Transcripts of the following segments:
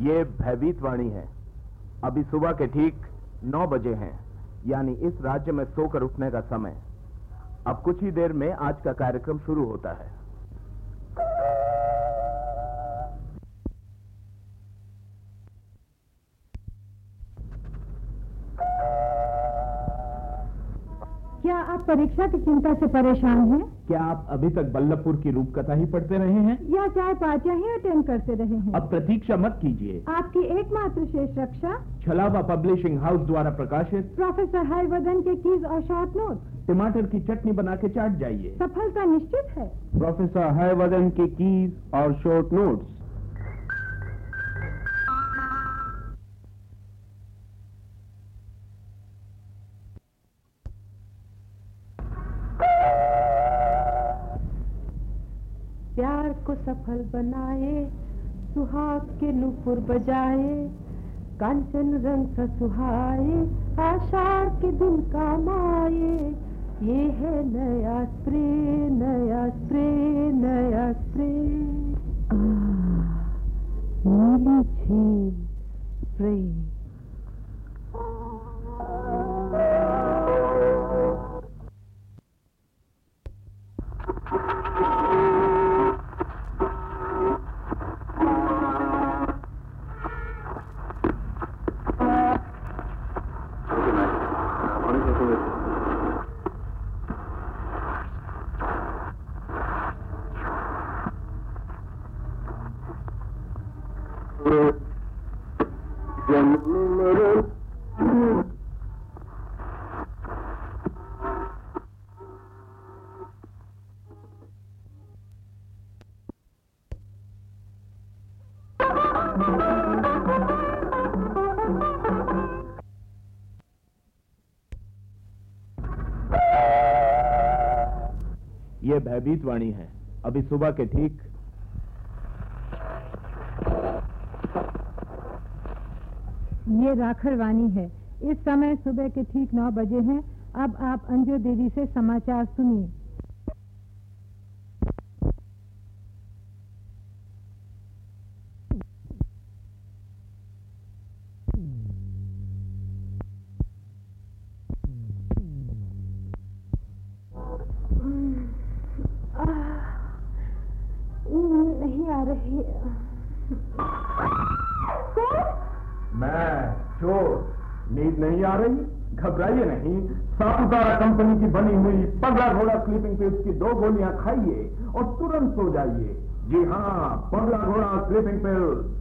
ये भयभीत वाणी है। अभी सुबह के ठीक नौ बजे हैं, यानी इस राज्य में सोकर उठने का समय। अब कुछ ही देर में आज का कार्यक्रम शुरू होता है। आप परीक्षा की चिंता से परेशान हैं? क्या आप अभी तक बल्लभपुर की रूपकथा ही पढ़ते रहे हैं? या चाय पार्टियाँ ही अटेंड करते रहे हैं? अब प्रतीक्षा मत कीजिए। आपकी एकमात्र शेष रक्षा? छलावा पब्लिशिंग हाउस द्वारा प्रकाशित। प्रोफेसर हरिवर्धन के कीज और शॉर्ट नोट। टमाटर की चटनी बना के चाट जाइए। सफलता निश्चित है। प्रोफेसर हरिवर्धन के कीज और शॉर्ट नोट्स। सफल बनाए, सुहाग के नुपुर बजाए, कांचन रंग सा सुहाए, आषाढ़ के दिन काम आए। ये है नया स्प्रे नया स्प्रे नया स्प्रे नीली झील भयभीत वाणी है। अभी सुबह के ठीक। ये राखर वाणी है। इस समय सुबह के ठीक नौ बजे हैं। अब आप अंजो देवी से समाचार सुनिए नहीं आ रही मैं चोर आ रही, घबराइए नहीं। सापुतारा कंपनी की बनी हुई पंद्रह घोड़ा स्लीपिंग पिल्स की दो गोलियाँ खाइए और तुरंत सो जाइए। जी हाँ पंद्रह घोड़ा स्लीपिंग पिल्स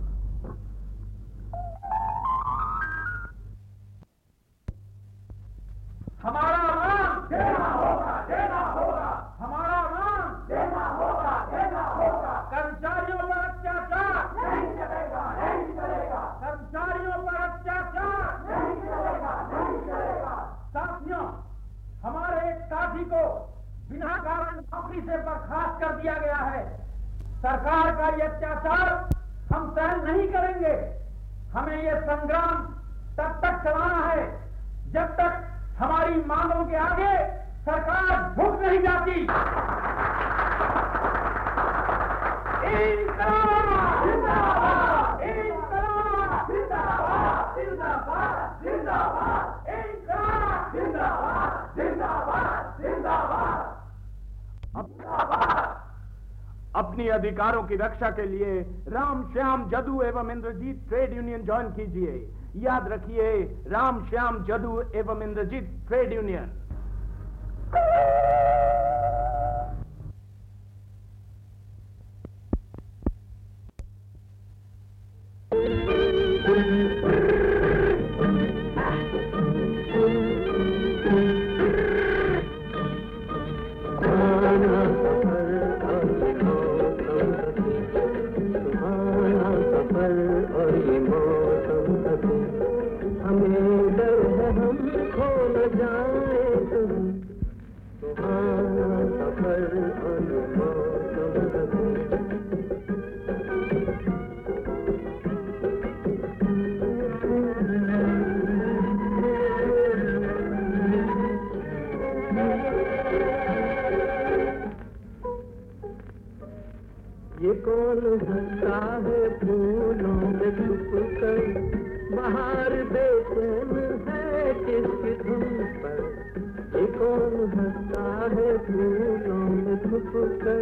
अपनी अधिकारों की रक्षा के लिए राम श्याम जदू एवं इंद्रजीत ट्रेड यूनियन ज्वाइन कीजिए। याद रखिए, राम श्याम जदू एवं इंद्रजीत ट्रेड यूनियन हंसता है फूलों में छुप कर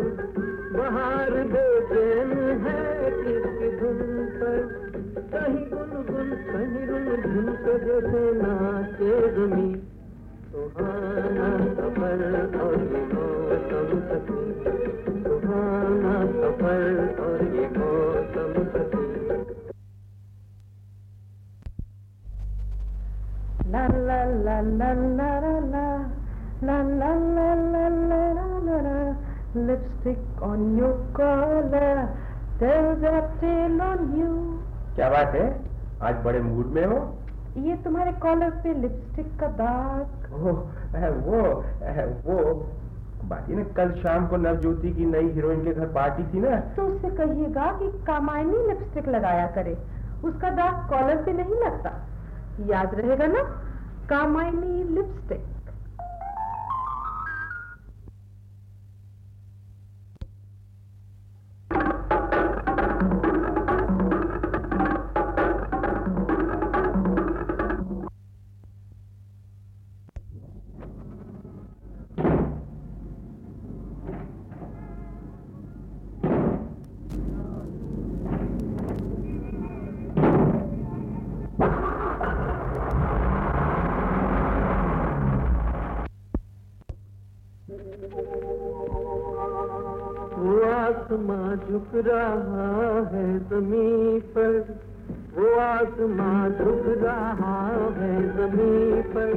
बाहर बेचैन है किसकी धुन पर कहीं गुनगुन कहीं रुन झुन के जैसे नाचे जमी सुहाना सफ़र और ये मौसम सखी सुहाना सफ़र और ये मौसम सखी La la la la la la la La la la la la la la la. Lipstick on your collar. There's a tail on you. क्या बात है? आज बड़े मूड में हो? ये तुम्हारे कॉलर पे लिपस्टिक का दाग। ओह वो वो। बाकी ना कल शाम को नवज्योति की नई हीरोइन के घर पार्टी थी ना। तो उससे कहिएगा कि कामायनी लिपस्टिक लगाया करे। उसका दाग कॉलर पे नहीं लगता। याद रहेगा ना कामायनी लिपस्टिक आसमां झुक रहा है ज़मीन पर। वो आसमां झुक रहा है ज़मीन पर।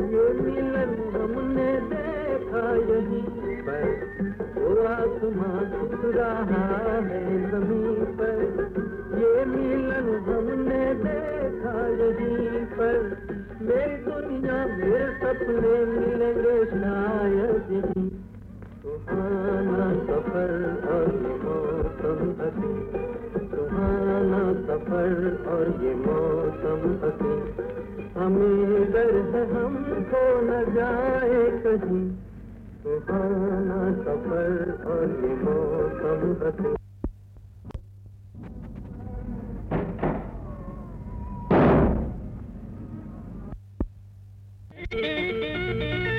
ये मिलन हमने देखा यहीं पर। वो आसमां झुक रहा है ज़मीन पर। ये मिलन हमने देखा यहीं पर। मेरी दुनिया मेरे सपने मिलेंगे शायद यहीं। सुहाना सफ़र और ये मौसम हसी सुहाना सफ़र और ये मौसम हसी हमें डर हमको न जाए कहीं। सुहाना सफ़र और ये मौसम हसी Don't you.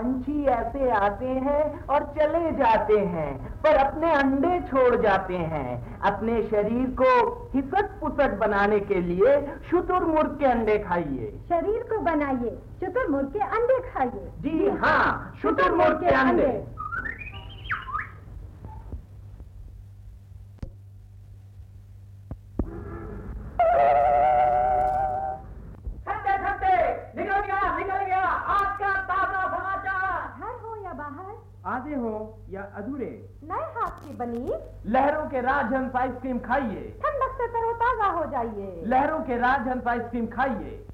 पंछी ऐसे आते हैं और चले जाते हैं पर अपने अंडे छोड़ जाते हैं। अपने शरीर को हिसक पुसक बनाने के लिए शुतुरमुर्ग के अंडे खाइए। शरीर को बनाइए शुतुरमुर्ग के अंडे खाइए। जी हाँ शुतुरमुर्ग के अंडे। ठंडे आधे हो या अधूरे? नए हाथ की बनी। लहरों के राज हंस आइसक्रीम खाइए। ठंडक से तरोताजा हो जाइए। लहरों के राजहंस आइसक्रीम खाइए।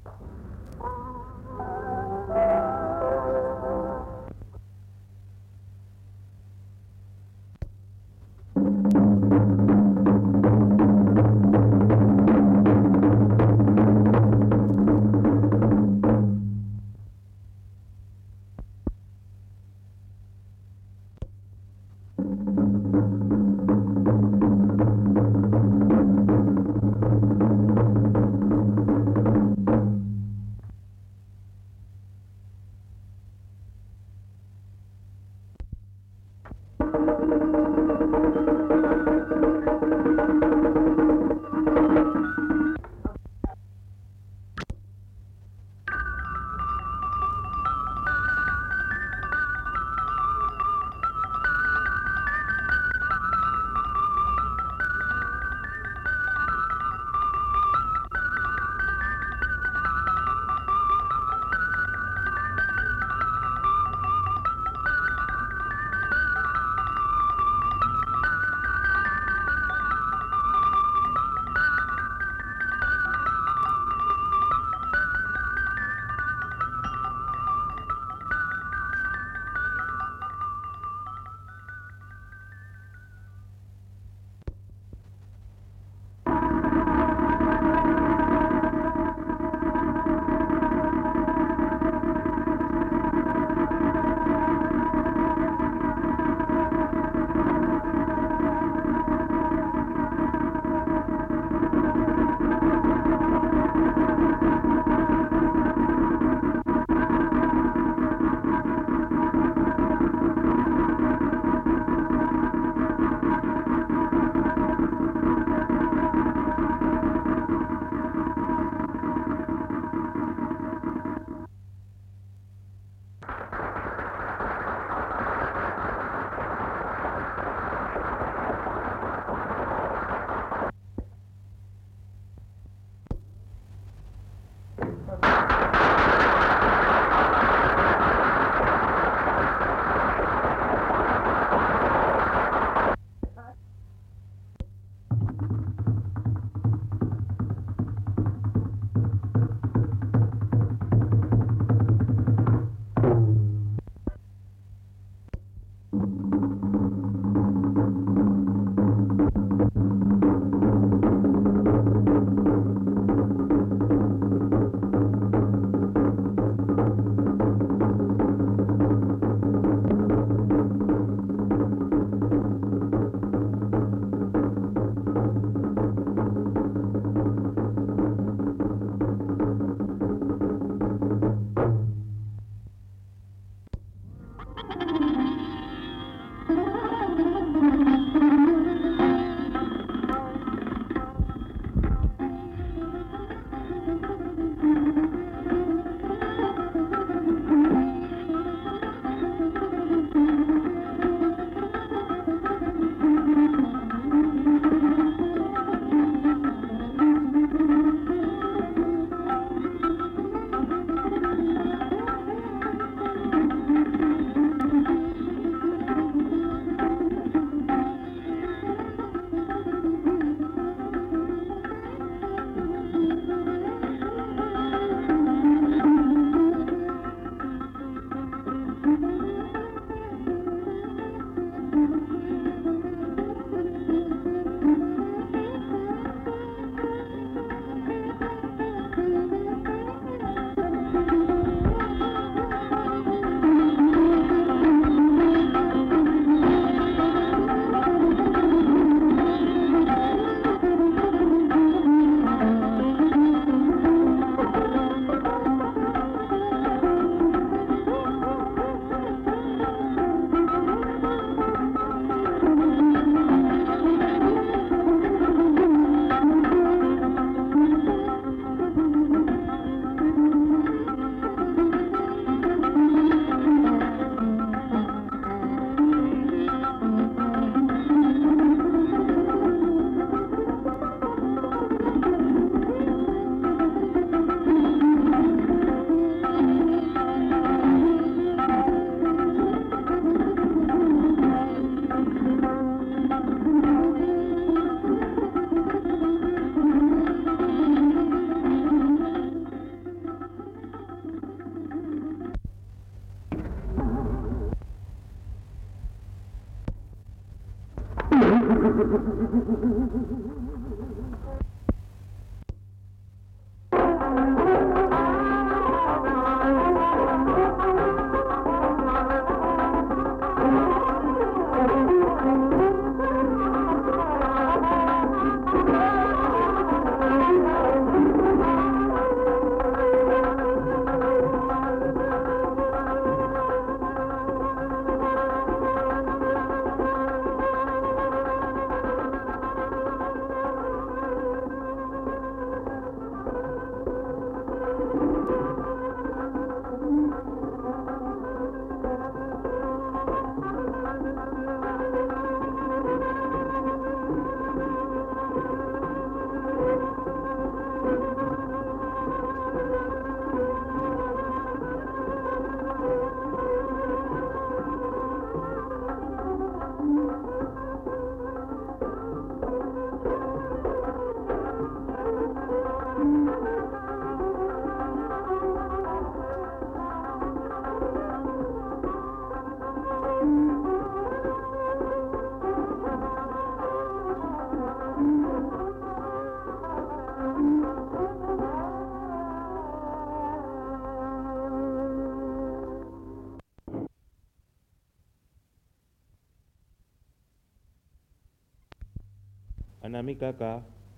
अनामिका का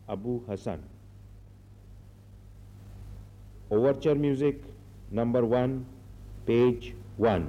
Abu Hasan. Overture music number one page one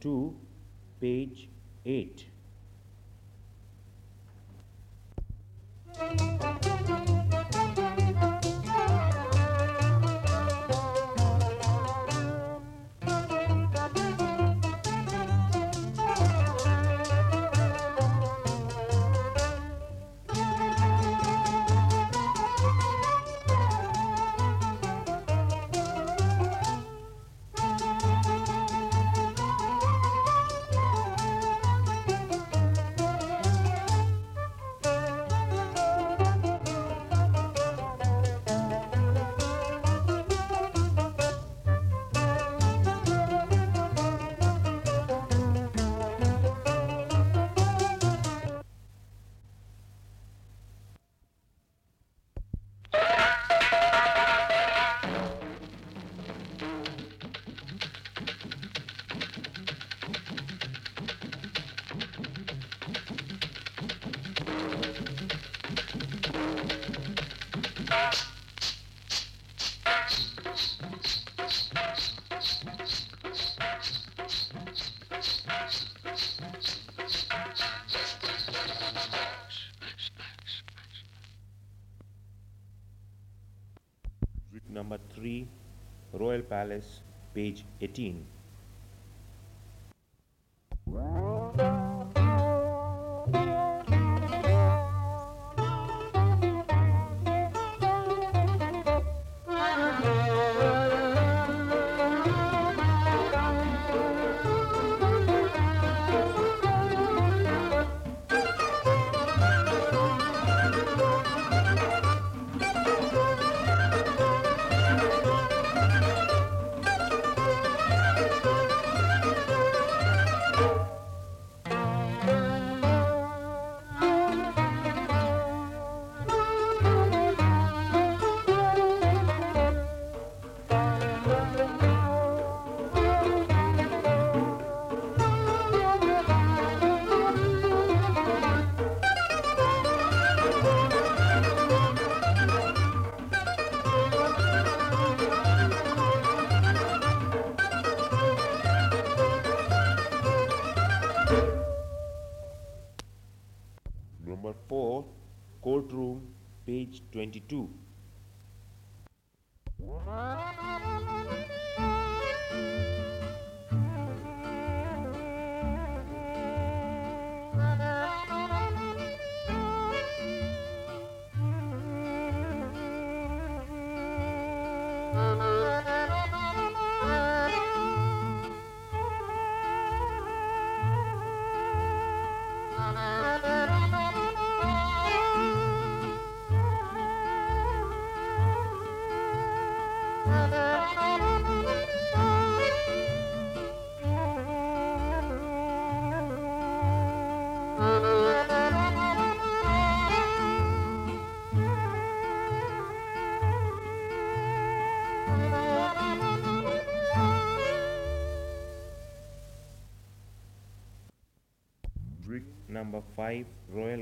to page 8. 3, Royal Palace, page 18.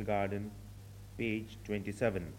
Garden, page 27.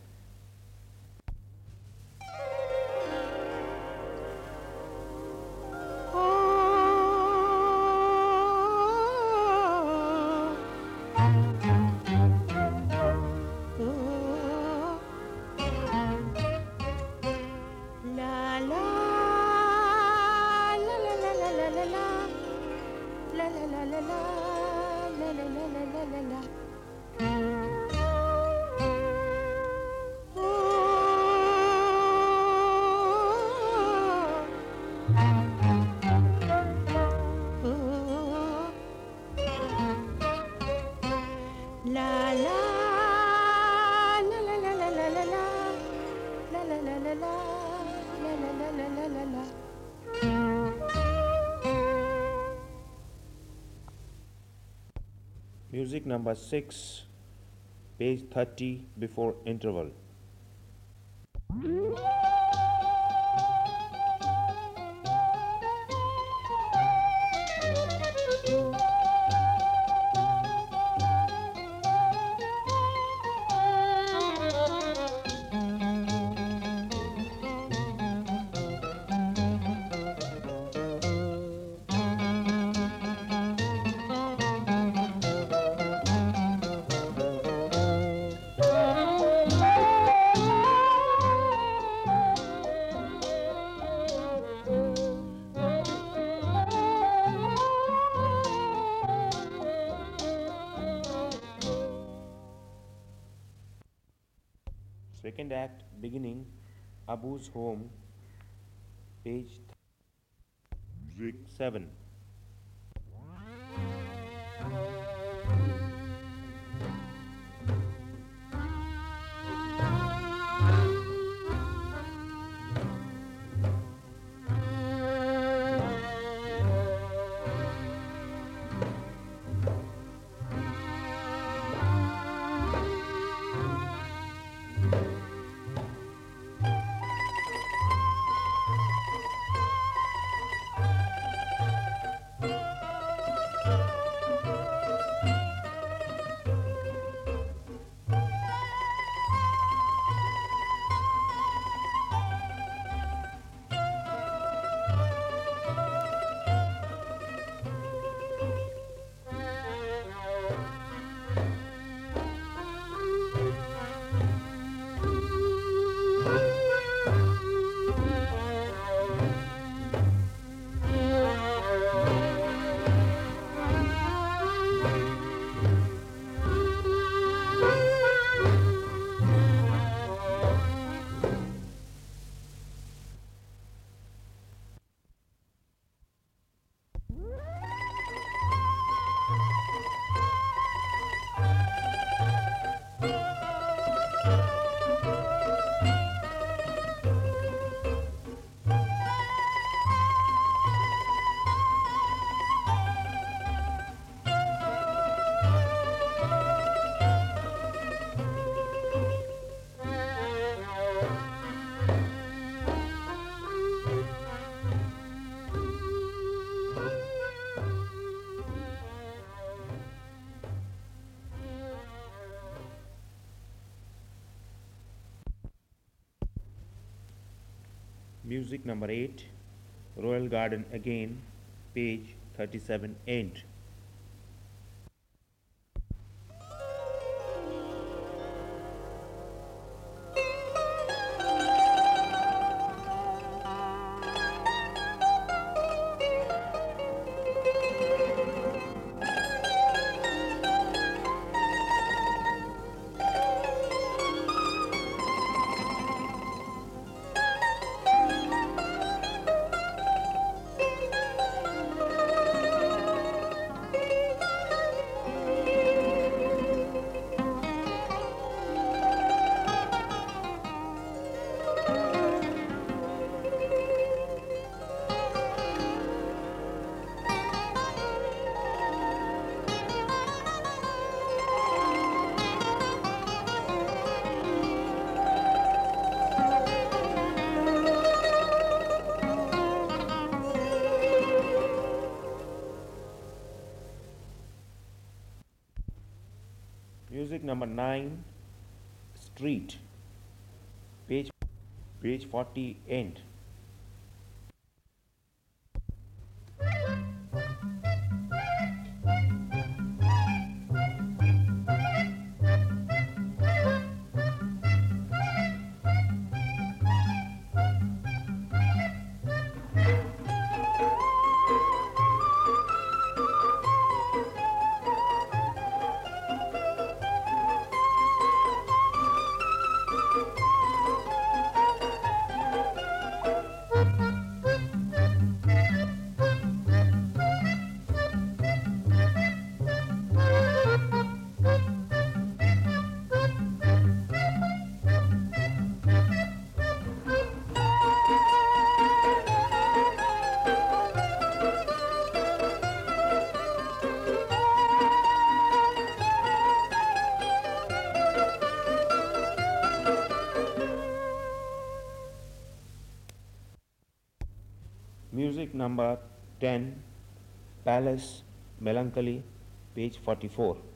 number 6 page 30 before interval. Home, page 7. music number 8 royal garden again page 37 end. Number 9, street, page, page 40, end. Number 10, Palace, Melancholy, page 44.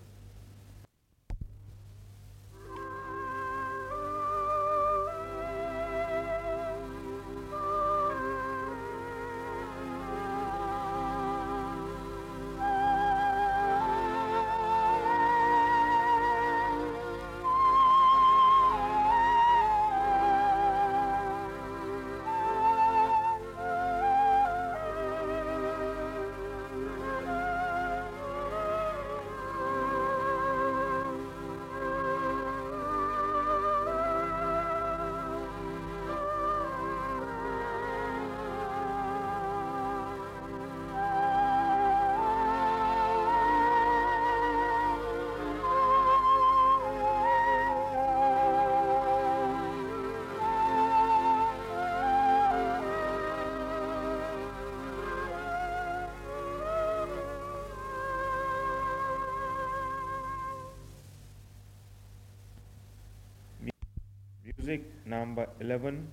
Music number 11,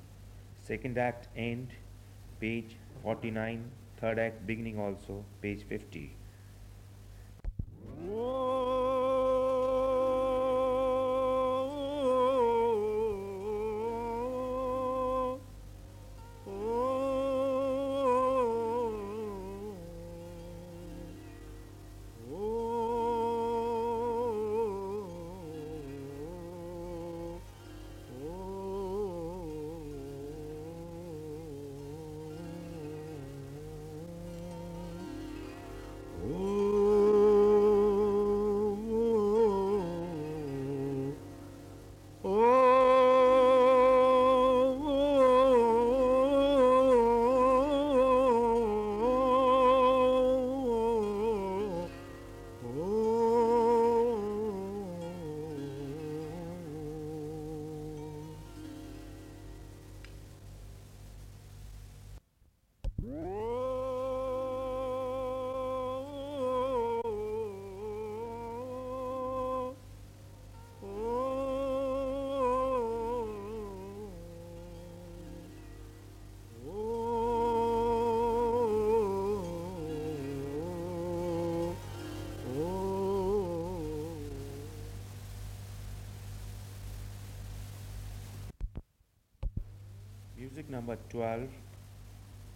second act end, page 49, third act beginning also, page 50. Music number 12,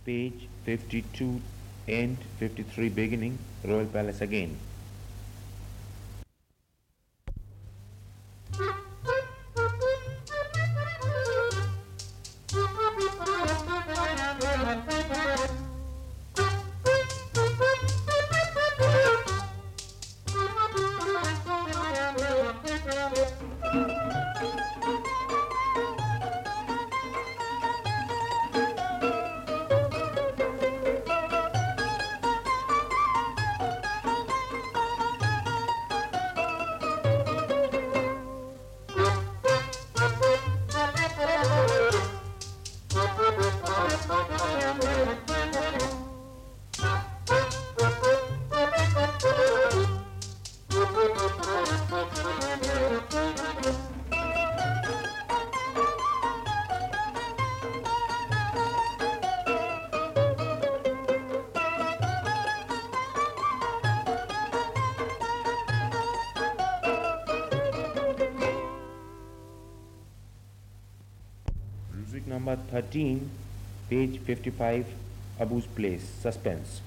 page 52, end 53, beginning, Royal Palace again. Number 13, page 55, Abu's Place, Suspense.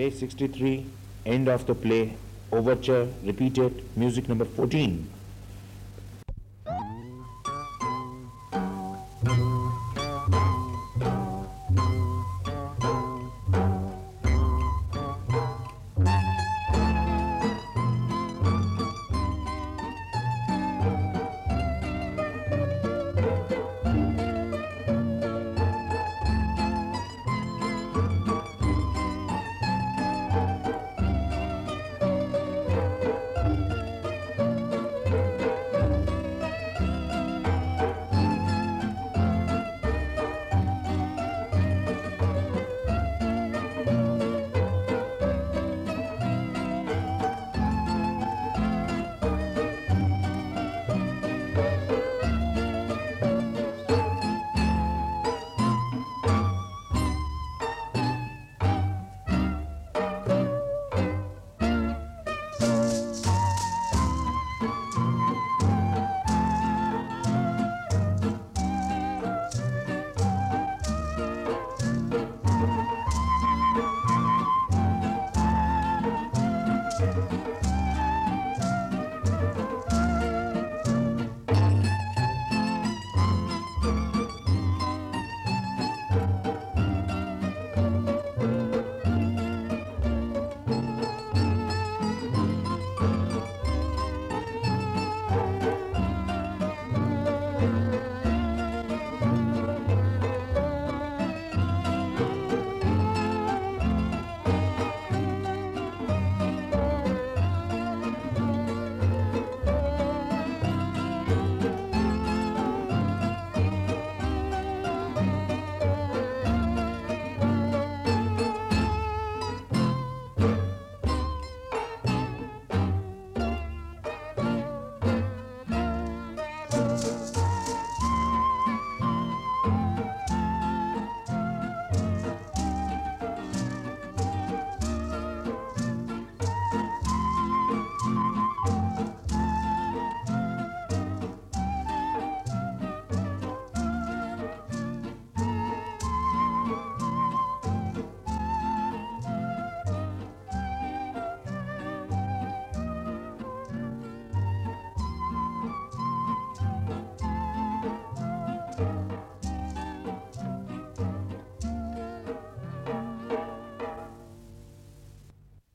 Page 63, end of the play, overture, repeated, music number 14.